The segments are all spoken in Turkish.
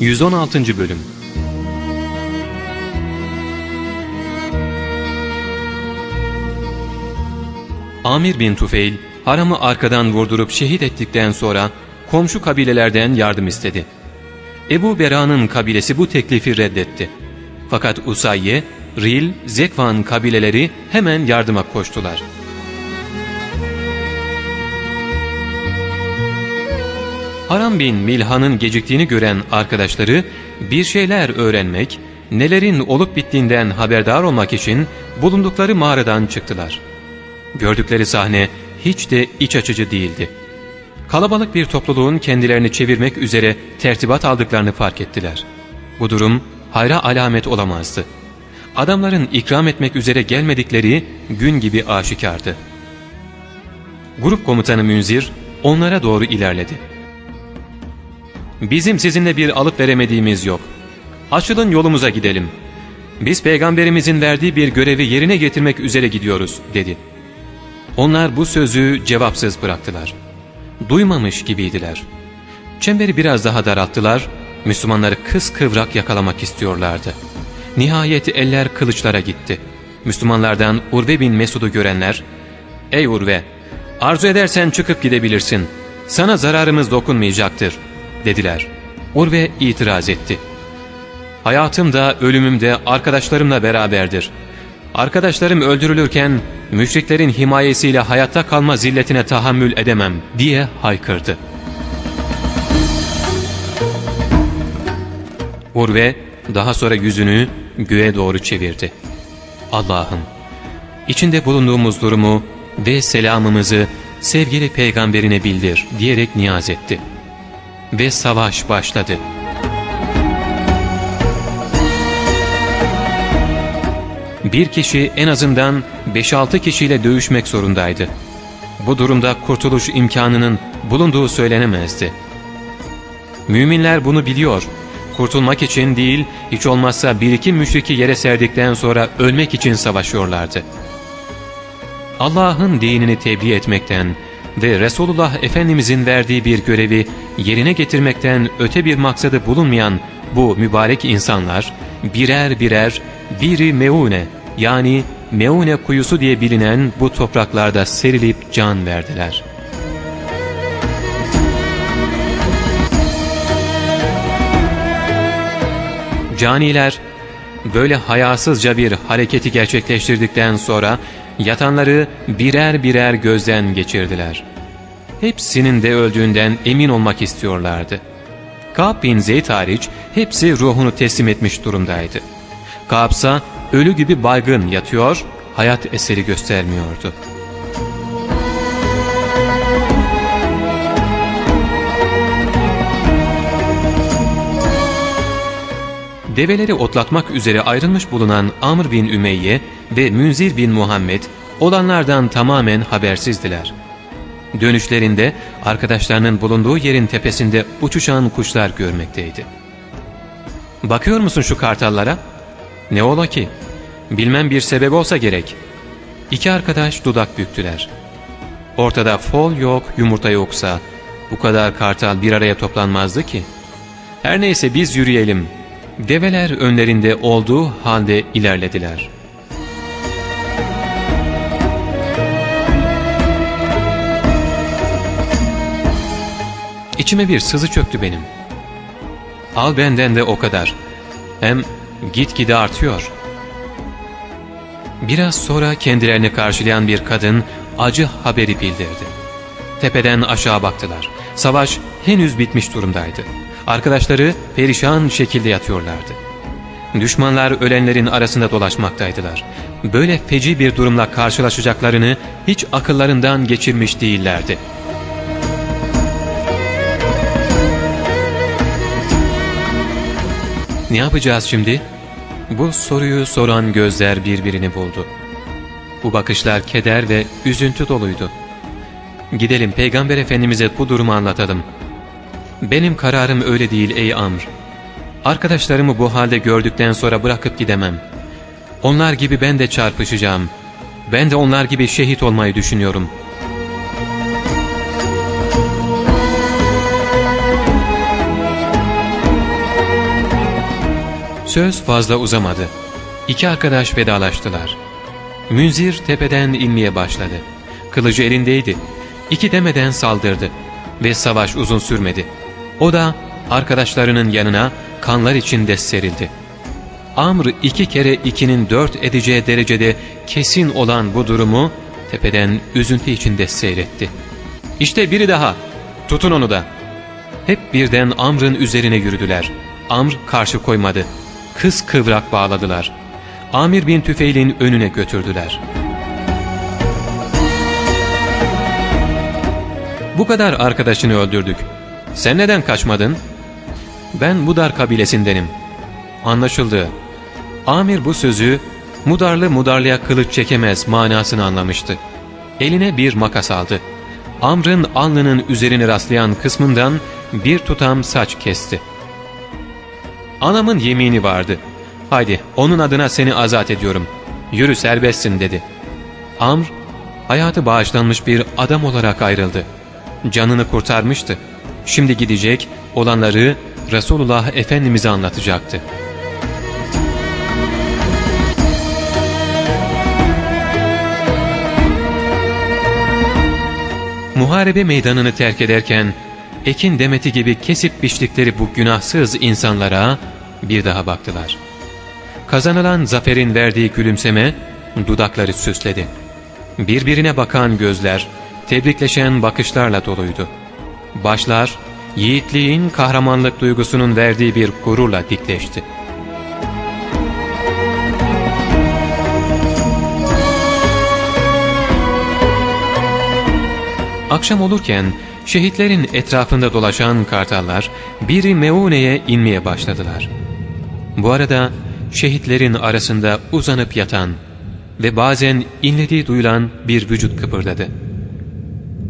116. Bölüm Amir bin Tufeil, haramı arkadan vurdurup şehit ettikten sonra komşu kabilelerden yardım istedi. Ebu Bera'nın kabilesi bu teklifi reddetti. Fakat Usayye, Ril, Zekvan kabileleri hemen yardıma koştular. Haram bin Milhan'ın geciktiğini gören arkadaşları bir şeyler öğrenmek, nelerin olup bittiğinden haberdar olmak için bulundukları mağaradan çıktılar. Gördükleri sahne hiç de iç açıcı değildi. Kalabalık bir topluluğun kendilerini çevirmek üzere tertibat aldıklarını fark ettiler. Bu durum hayra alamet olamazdı. Adamların ikram etmek üzere gelmedikleri gün gibi aşikardı. Grup komutanı Münzir onlara doğru ilerledi. ''Bizim sizinle bir alıp veremediğimiz yok. Açılın yolumuza gidelim. Biz peygamberimizin verdiği bir görevi yerine getirmek üzere gidiyoruz.'' dedi. Onlar bu sözü cevapsız bıraktılar. Duymamış gibiydiler. Çemberi biraz daha daralttılar, Müslümanları kıskıvrak yakalamak istiyorlardı. Nihayet eller kılıçlara gitti. Müslümanlardan Urve bin Mesud'u görenler, ''Ey Urve, arzu edersen çıkıp gidebilirsin. Sana zararımız dokunmayacaktır.'' Dediler. Urve itiraz etti. ''Hayatım da ölümüm de arkadaşlarımla beraberdir. Arkadaşlarım öldürülürken müşriklerin himayesiyle hayatta kalma zilletine tahammül edemem.'' diye haykırdı. Urve daha sonra yüzünü göğe doğru çevirdi. Allah'ım içinde bulunduğumuz durumu ve selamımızı sevgili peygamberine bildir diyerek niyaz etti. Ve savaş başladı. Bir kişi en azından 5-6 kişiyle dövüşmek zorundaydı. Bu durumda kurtuluş imkanının bulunduğu söylenemezdi. Müminler bunu biliyor kurtulmak için değil, hiç olmazsa bir iki müşriki yere serdikten sonra ölmek için savaşıyorlardı. Allah'ın dinini tebliğ etmekten ve Resulullah Efendimizin verdiği bir görevi yerine getirmekten öte bir maksadı bulunmayan bu mübarek insanlar birer birer biri meune yani meune kuyusu diye bilinen bu topraklarda serilip can verdiler.'' Caniler böyle hayasızca bir hareketi gerçekleştirdikten sonra yatanları birer birer gözden geçirdiler. Hepsinin de öldüğünden emin olmak istiyorlardı. Ka'b bin Zeyd hariç hepsi ruhunu teslim etmiş durumdaydı. Ka'b'sa ölü gibi baygın yatıyor, hayat eseri göstermiyordu.'' Develeri otlatmak üzere ayrılmış bulunan Amr bin Ümeyye ve Münzir bin Muhammed olanlardan tamamen habersizdiler. Dönüşlerinde arkadaşlarının bulunduğu yerin tepesinde uçuşan kuşlar görmekteydi. ''Bakıyor musun şu kartallara?'' ''Ne ola ki? Bilmem bir sebep olsa gerek.'' İki arkadaş dudak büktüler. Ortada fol yok, yumurta yoksa bu kadar kartal bir araya toplanmazdı ki. Her neyse biz yürüyelim Develer önlerinde olduğu halde ilerlediler. İçime bir sızı çöktü benim. Al benden de o kadar. Hem gitgide artıyor. Biraz sonra kendilerini karşılayan bir kadın acı haberi bildirdi. Tepeden aşağı baktılar. Savaş henüz bitmiş durumdaydı. Arkadaşları perişan şekilde yatıyorlardı. Düşmanlar ölenlerin arasında dolaşmaktaydılar. Böyle feci bir durumla karşılaşacaklarını hiç akıllarından geçirmiş değillerdi. Ne yapacağız şimdi? Bu soruyu soran gözler birbirini buldu. Bu bakışlar keder ve üzüntü doluydu. Gidelim Peygamber Efendimiz'e bu durumu anlatalım. Benim kararım öyle değil ey Amr. Arkadaşlarımı bu halde gördükten sonra bırakıp gidemem. Onlar gibi ben de çarpışacağım. Ben de onlar gibi şehit olmayı düşünüyorum.'' Söz fazla uzamadı. İki arkadaş vedalaştılar. Münzir tepeden inmeye başladı. Kılıcı elindeydi. İki demeden saldırdı. Ve savaş uzun sürmedi. O da arkadaşlarının yanına kanlar içinde serildi. Amr iki kere ikinin dört edeceği derecede kesin olan bu durumu tepeden üzüntü içinde seyretti. İşte biri daha. Tutun onu da. Hep birden Amr'ın üzerine yürüdüler. Amr karşı koymadı. Kız kıvrak bağladılar. Amir bin Tüfeil'in önüne götürdüler. Bu kadar arkadaşını öldürdük. Sen neden kaçmadın? Ben Mudar kabilesindenim. Anlaşıldı. Amir bu sözü Mudarlı Mudarlı'ya kılıç çekemez manasını anlamıştı. Eline bir makas aldı. Amr'ın alnının üzerine rastlayan kısmından bir tutam saç kesti. Anamın yemini vardı. Haydi onun adına seni azat ediyorum. Yürü serbestsin dedi. Amr hayatı bağışlanmış bir adam olarak ayrıldı. Canını kurtarmıştı. Şimdi gidecek olanları Resulullah Efendimiz'e anlatacaktı. Muharebe meydanını terk ederken ekin demeti gibi kesip biçtikleri bu günahsız insanlara bir daha baktılar. Kazanılan zaferin verdiği gülümseme dudakları süsledi. Birbirine bakan gözler, tebrikleşen bakışlarla doluydu. Başlar, yiğitliğin kahramanlık duygusunun verdiği bir gururla dikleşti. Akşam olurken şehitlerin etrafında dolaşan kartallar biri Meune'ye inmeye başladılar. Bu arada şehitlerin arasında uzanıp yatan ve bazen inlediği duyulan bir vücut kıpırdadı.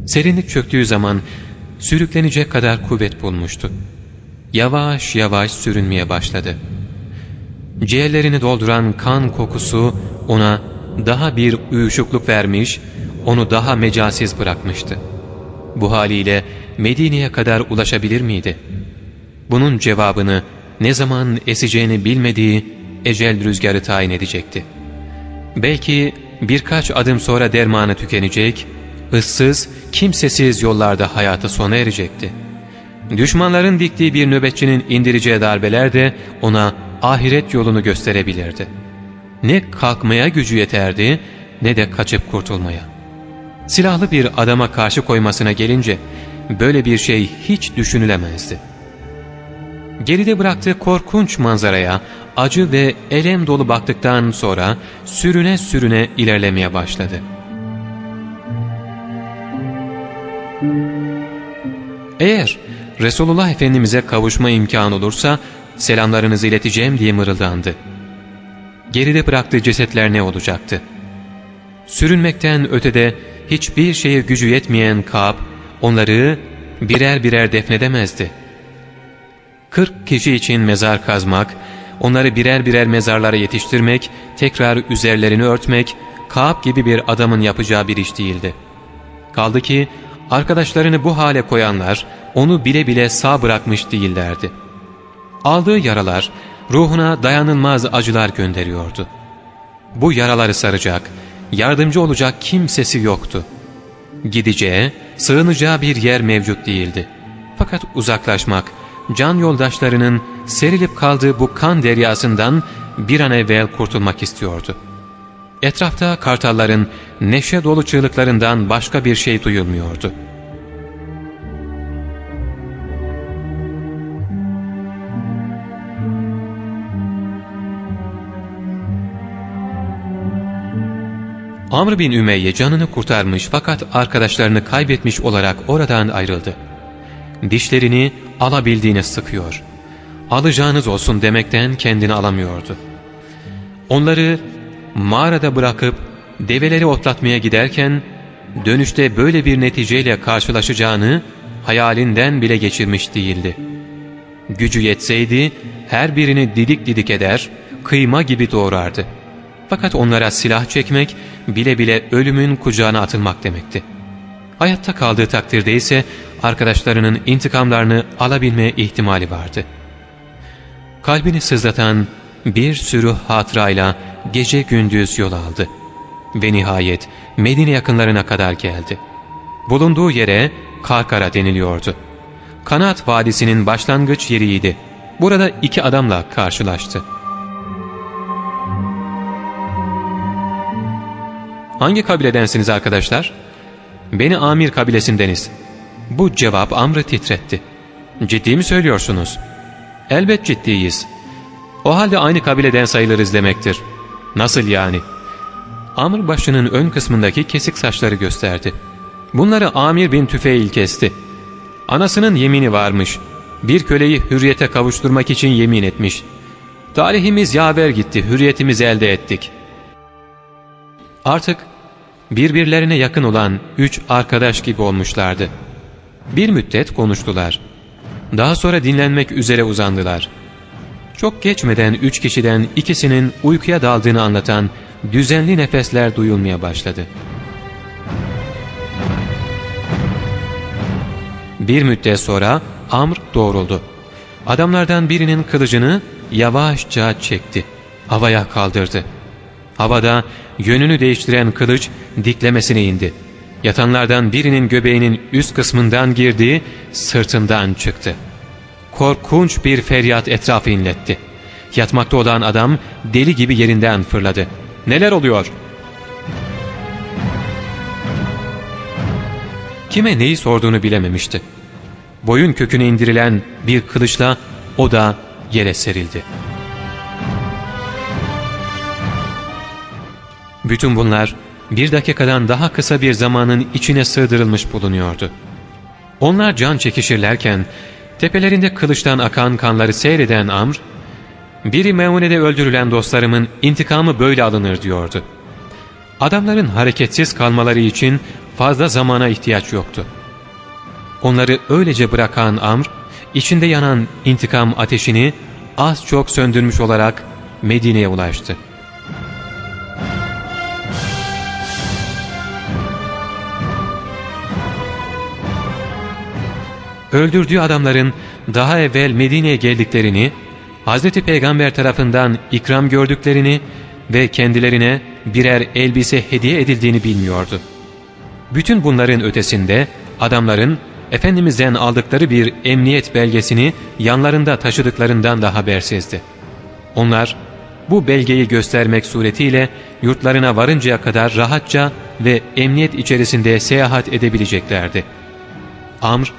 Serinlik çöktüğü zaman sürüklenecek kadar kuvvet bulmuştu. Yavaş yavaş sürünmeye başladı. Ciğerlerini dolduran kan kokusu ona daha bir uyuşukluk vermiş, onu daha mecasiz bırakmıştı. Bu haliyle Medine'ye kadar ulaşabilir miydi? Bunun cevabını ne zaman eseceğini bilmediği ecel rüzgarı tayin edecekti. Belki birkaç adım sonra dermanı tükenecek, ıssız, kimsesiz yollarda hayatı sona erecekti. Düşmanların diktiği bir nöbetçinin indireceği darbeler de ona ahiret yolunu gösterebilirdi. Ne kalkmaya gücü yeterdi ne de kaçıp kurtulmaya. Silahlı bir adama karşı koymasına gelince böyle bir şey hiç düşünülemezdi. Geride bıraktığı korkunç manzaraya acı ve elem dolu baktıktan sonra sürüne sürüne ilerlemeye başladı. Eğer Resulullah Efendimiz'e kavuşma imkanı olursa selamlarınızı ileteceğim diye mırıldandı. Geride bıraktığı cesetler ne olacaktı? Sürünmekten ötede hiçbir şeye gücü yetmeyen Kab onları birer birer defnedemezdi. Kırk kişi için mezar kazmak, onları birer birer mezarlara yetiştirmek, tekrar üzerlerini örtmek, Kaab gibi bir adamın yapacağı bir iş değildi. Kaldı ki arkadaşlarını bu hale koyanlar onu bile bile sağ bırakmış değillerdi. Aldığı yaralar ruhuna dayanılmaz acılar gönderiyordu. Bu yaraları saracak, yardımcı olacak kimsesi yoktu. Gideceği, sığınacağı bir yer mevcut değildi. Fakat uzaklaşmak, can yoldaşlarının serilip kaldığı bu kan deryasından bir an evvel kurtulmak istiyordu. Etrafta kartalların neşe dolu çığlıklarından başka bir şey duyulmuyordu. Amr bin Ümeyye canını kurtarmış fakat arkadaşlarını kaybetmiş olarak oradan ayrıldı. Dişlerini alabildiğine sıkıyor. Alacağınız olsun demekten kendini alamıyordu. Onları mağarada bırakıp develeri otlatmaya giderken dönüşte böyle bir neticeyle karşılaşacağını hayalinden bile geçirmiş değildi. Gücü yetseydi her birini didik didik eder, kıyma gibi doğrardı. Fakat onlara silah çekmek bile bile ölümün kucağına atılmak demekti. Hayatta kaldığı takdirde ise arkadaşlarının intikamlarını alabilme ihtimali vardı. Kalbini sızlatan bir sürü hatırayla gece gündüz yol aldı. Ve nihayet Medine yakınlarına kadar geldi. Bulunduğu yere Karkara deniliyordu. Kanat Vadisi'nin başlangıç yeriydi. Burada iki adamla karşılaştı. Hangi kabiledensiniz arkadaşlar? Beni Amir kabilesindeniz. Bu cevap Amr'ı titretti. Ciddi mi söylüyorsunuz? Elbet ciddiyiz. O halde aynı kabileden sayılırız demektir. Nasıl yani? Amr başının ön kısmındaki kesik saçları gösterdi. Bunları Amir bin Tüfeil kesti. Anasının yemini varmış. Bir köleyi hürriyete kavuşturmak için yemin etmiş. Talihimiz yaver gitti, hürriyetimizi elde ettik. Artık birbirlerine yakın olan üç arkadaş gibi olmuşlardı. Bir müddet konuştular. Daha sonra dinlenmek üzere uzandılar. Çok geçmeden üç kişiden ikisinin uykuya daldığını anlatan düzenli nefesler duyulmaya başladı. Bir müddet sonra Amr doğruldu. Adamlardan birinin kılıcını yavaşça çekti. Havaya kaldırdı. Havada yönünü değiştiren kılıç diklemesine indi. Yatanlardan birinin göbeğinin üst kısmından girdiği sırtından çıktı. Korkunç bir feryat etrafı inletti. Yatmakta olan adam deli gibi yerinden fırladı. ''Neler oluyor?'' Kime neyi sorduğunu bilememişti. Boyun köküne indirilen bir kılıçla o da yere serildi. Bütün bunlar bir dakikadan daha kısa bir zamanın içine sığdırılmış bulunuyordu. Onlar can çekişirlerken tepelerinde kılıçtan akan kanları seyreden Amr, biri Meune'de öldürülen dostlarımın intikamı böyle alınır diyordu. Adamların hareketsiz kalmaları için fazla zamana ihtiyaç yoktu. Onları öylece bırakan Amr, içinde yanan intikam ateşini az çok söndürmüş olarak Medine'ye ulaştı. Öldürdüğü adamların daha evvel Medine'ye geldiklerini, Hz. Peygamber tarafından ikram gördüklerini ve kendilerine birer elbise hediye edildiğini bilmiyordu. Bütün bunların ötesinde adamların Efendimiz'den aldıkları bir emniyet belgesini yanlarında taşıdıklarından da habersizdi. Onlar bu belgeyi göstermek suretiyle yurtlarına varıncaya kadar rahatça ve emniyet içerisinde seyahat edebileceklerdi. Amr